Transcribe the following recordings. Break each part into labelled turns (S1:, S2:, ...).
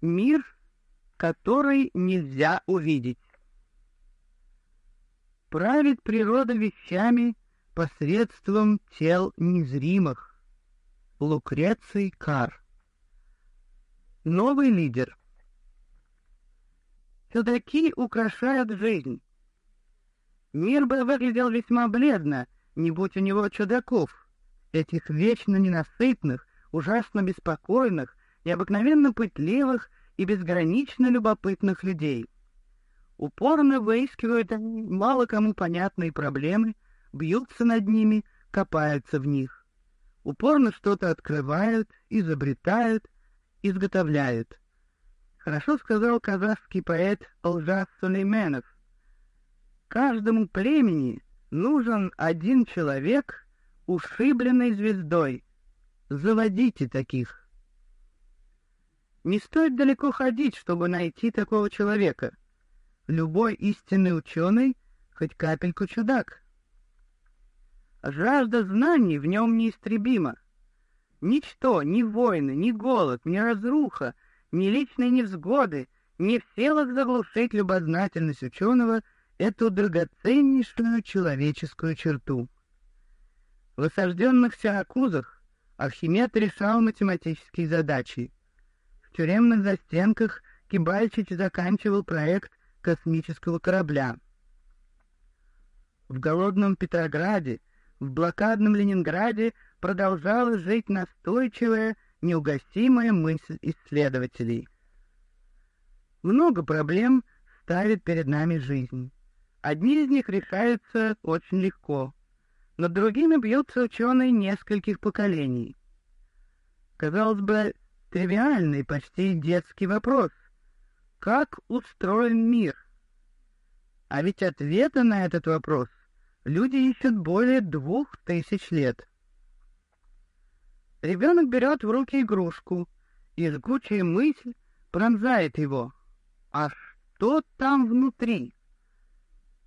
S1: Мир, который нельзя увидеть. Правит природа вещами посредством тел незримых. Лукреций Кар. Новый лидер. Чудаки украшают жизнь. Мир бы выглядел весьма бледно, не будь у него чудаков, этих вечно ненасытных, ужасно беспокойных, необыкновенно пытливых и безгранично любопытных людей. Упорно выискивают они мало кому понятные проблемы, бьются над ними, копаются в них. Упорно что-то открывают, изобретают, изготовляют. Хорошо сказал казахский поэт Алжас Сулейменов. Каждому племени нужен один человек, ушибленный звездой. Заводите таких. Не стоит далеко ходить, чтобы найти такого человека. Любой истинный ученый хоть капельку чудак. Жажда знаний в нем неистребима. Ничто, ни войны, ни голод, ни разруха, ни личные невзгоды не в силах заглушить любознательность ученого эту драгоценнейшую человеческую черту. В осажденных Сиракузах Архимед решал математические задачи — в тюремных застенках Кибальчич заканчивал проект космического корабля. В голодном Петрограде, в блокадном Ленинграде продолжала жить настойчивая, неугасимая мысль исследователей. Много проблем ставит перед нами жизнь. Одни из них решаются очень легко, над другими бьются ученые нескольких поколений. Казалось бы, тривиальный, почти детский вопрос. Как устроен мир? А ведь ответа на этот вопрос люди ищут более двух тысяч лет. Ребенок берет в руки игрушку, и жгучая мысль пронзает его. А что там внутри?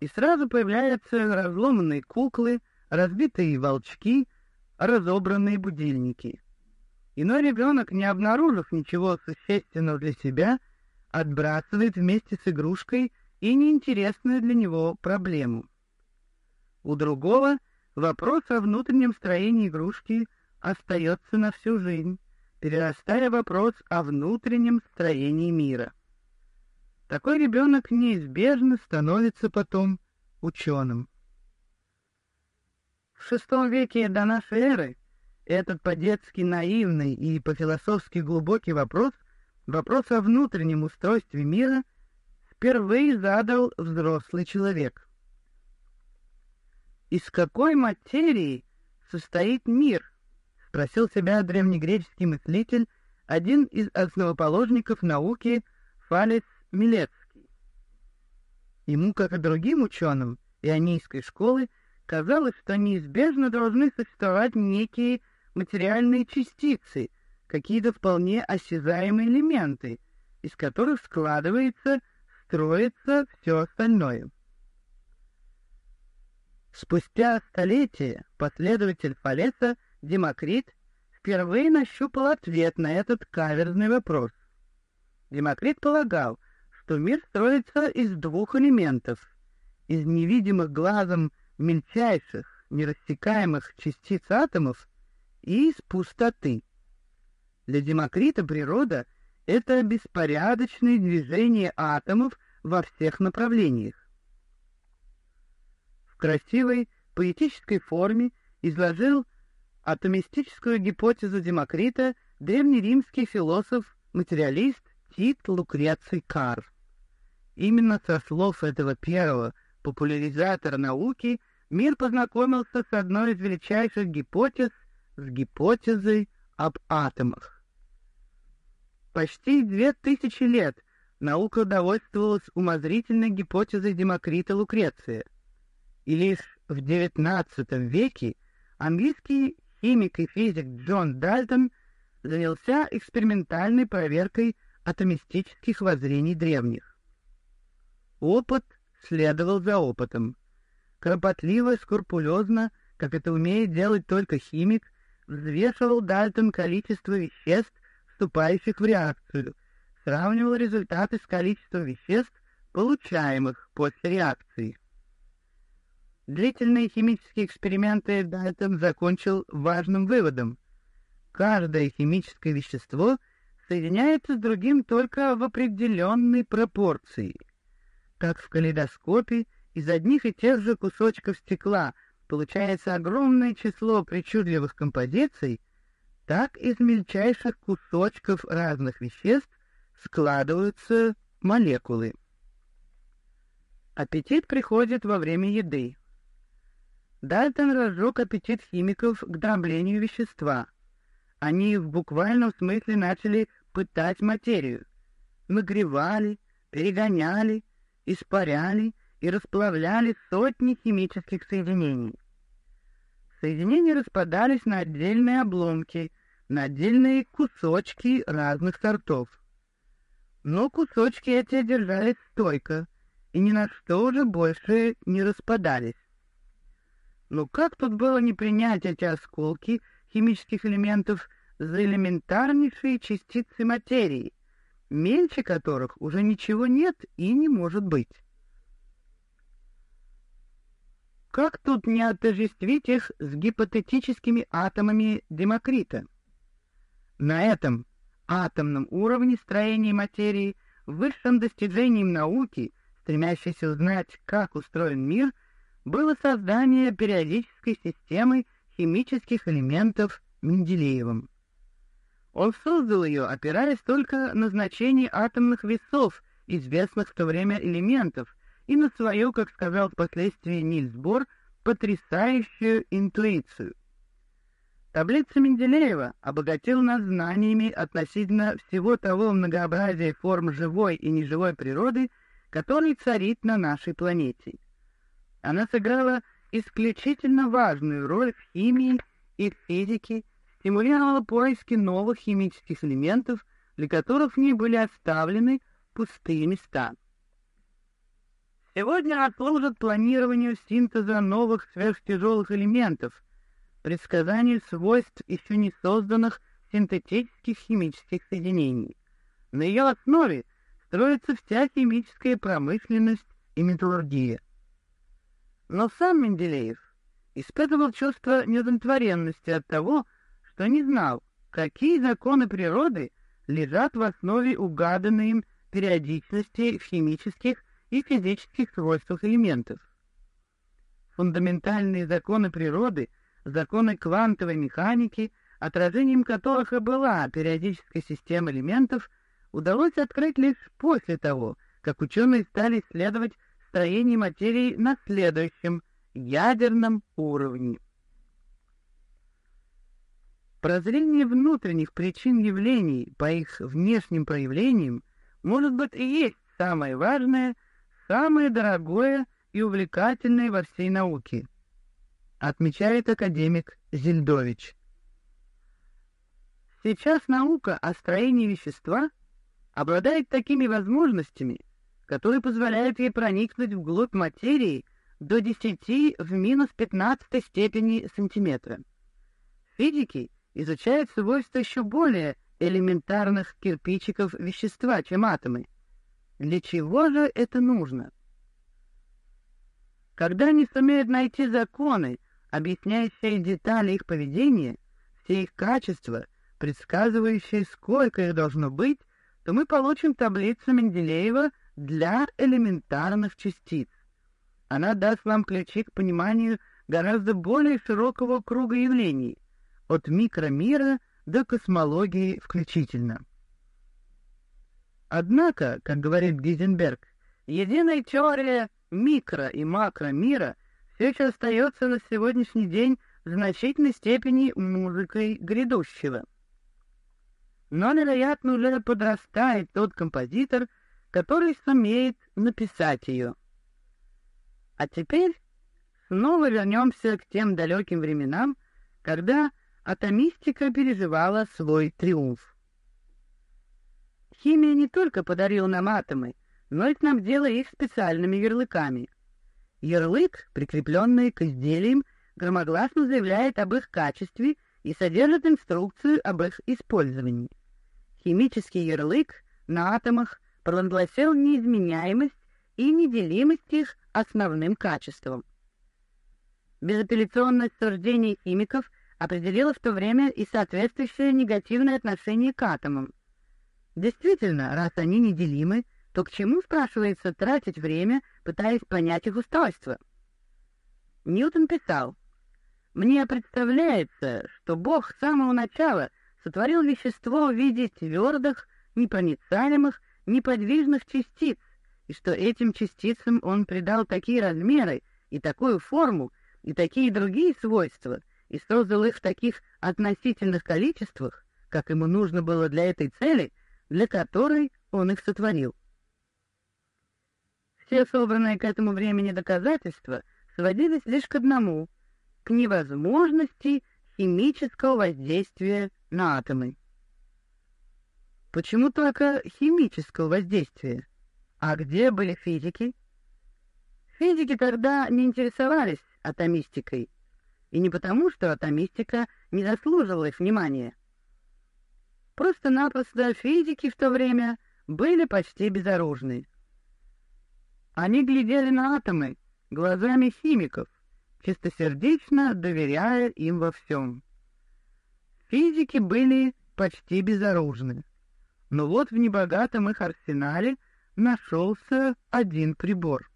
S1: И сразу появляются разломанные куклы, разбитые волчки, разобранные будильники. Иной ребенок, не обнаружив ничего существенного для себя, отбрасывает вместе с игрушкой и неинтересную для него проблему. У другого вопрос о внутреннем строении игрушки остается на всю жизнь, перерастая вопрос о внутреннем строении мира. Такой ребенок неизбежно становится потом ученым. В VI веке до нашей эры этот по-детски наивный и по-философски глубокий вопрос, вопрос о внутреннем устройстве мира, впервые задал взрослый человек. Из какой материи состоит мир? спросил себя древнегреческий мыслитель, один из основоположников науки Фалес Милецкий. Ему, как и другим ученым ионийской школы, казалось, что неизбежно должны существовать некие материальные частицы, какие-то вполне осязаемые элементы, из которых складывается, строится все остальное. Спустя столетия последователь Фалеса Демокрит впервые нащупал ответ на этот каверзный вопрос. Демокрит полагал, что мир строится из двух элементов, из невидимых глазом мельчайших, нерассекаемых частиц атомов из пустоты. Для Демокрита природа — это беспорядочное движение атомов во всех направлениях. В красивой поэтической форме изложил атомистическую гипотезу Демокрита древнеримский философ-материалист Тит Лукреций Кар. Именно со слов этого первого популяризатора науки мир познакомился с одной из величайших гипотез — с гипотезой об атомах. Почти две тысячи лет наука довольствовалась умозрительной гипотезой Демокрита Лукреция, и лишь в XIX веке английский химик и физик Джон Дальтон занялся экспериментальной проверкой атомистических воззрений древних. Опыт следовал за опытом. Кропотливо, скрупулезно, как это умеет делать только химик, взвешивал Дальтон количество веществ, вступающих в реакцию, сравнивал результаты с количеством веществ, получаемых после реакции. Длительные химические эксперименты Дальтон закончил важным выводом. Каждое химическое вещество соединяется с другим только в определенной пропорции. Как в калейдоскопе, из одних и тех же кусочков стекла получается огромное число причудливых композиций, так из мельчайших кусочков разных веществ складываются молекулы. Аппетит приходит во время еды. Дальтон разжег аппетит химиков к дроблению вещества. Они в буквальном смысле начали пытать материю. Нагревали, перегоняли, испаряли и расплавляли сотни химических соединений. Соединения распадались на отдельные обломки, на отдельные кусочки разных сортов. Но кусочки эти держались стойко и ни на что уже больше не распадались. Но как тут было не принять эти осколки химических элементов за элементарнейшие частицы материи, мельче которых уже ничего нет и не может быть? Как тут не отождествить их с гипотетическими атомами Демокрита? На этом атомном уровне строения материи, высшим достижением науки, стремящейся узнать, как устроен мир — было создание периодической системы химических элементов Менделеевым. Он создал ее, опираясь только на значение атомных весов, известных в то время элементов, и на свою, как сказал впоследствии Нильс Бор, потрясающую интуицию. Таблица Менделеева обогатила нас знаниями относительно всего того многообразия форм живой и неживой природы, который царит на нашей планете. Она сыграла исключительно важную роль в химии и физике, стимулировала поиски новых химических элементов, для которых в ней были оставлены пустые места. Сегодня она служит планированию синтеза новых сверхтяжелых элементов, предсказанию свойств еще не созданных синтетических химических соединений. На ее основе строится вся химическая промышленность и металлургия. Но сам Менделеев испытывал чувство неудовлетворенности от того, что не знал, какие законы природы лежат в основе угаданной им периодичности в химических и физических свойствах элементов. Фундаментальные законы природы, законы квантовой механики, отражением которых и была периодическая система элементов, удалось открыть лишь после того, как ученые стали исследовать строении материи на следующем ядерном уровне. Прозрение внутренних причин явлений по их внешним проявлениям может быть и есть самое важное, самое дорогое и увлекательное во всей науке, отмечает академик Зельдович. Сейчас наука о строении вещества обладает такими возможностями, который позволяет ей проникнуть вглубь материи до 10 в минус 15 степени сантиметра. Физики изучают свойства еще более элементарных кирпичиков вещества, чем атомы. Для чего же это нужно? Когда они сумеют найти законы, объясняющие детали их поведения, все их качества, предсказывающие, сколько их должно быть, то мы получим таблицу Менделеева для элементарных частиц. Она даст вам ключи к пониманию гораздо более широкого круга явлений, от микромира до космологии включительно. Однако, как говорит Гизенберг, единая теория микро- и макромира все еще остается на сегодняшний день в значительной степени музыкой грядущего. Но, вероятно, уже подрастает тот композитор, который сумеет написать ее. А теперь снова вернемся к тем далеким временам, когда атомистика переживала свой триумф. Химия не только подарила нам атомы, но и снабдила их специальными ярлыками. Ярлык, прикрепленный к изделиям, громогласно заявляет об их качестве и содержит инструкцию об их использовании. Химический ярлык на атомах провозгласил неизменяемость и неделимость их основным качеством. Безапелляционность суждений химиков определила в то время и соответствующее негативное отношение к атомам. Действительно, раз они неделимы, то к чему, спрашивается, тратить время, пытаясь понять их устройство? Ньютон писал, «Мне представляется, что Бог с самого начала сотворил вещество в виде твердых, непроницаемых, неподвижных частиц, и что этим частицам он придал такие размеры и такую форму, и такие другие свойства, и создал их в таких относительных количествах, как ему нужно было для этой цели, для которой он их сотворил. Все собранные к этому времени доказательства сводились лишь к одному — к невозможности химического воздействия на атомы. Почему только химического воздействия? А где были физики? Физики тогда не интересовались атомистикой, и не потому, что атомистика не заслуживала их внимания. Просто-напросто физики в то время были почти безоружны. Они глядели на атомы глазами химиков, чистосердечно доверяя им во всем. Физики были почти безоружны. Но вот в небогатом их арсенале нашелся один прибор.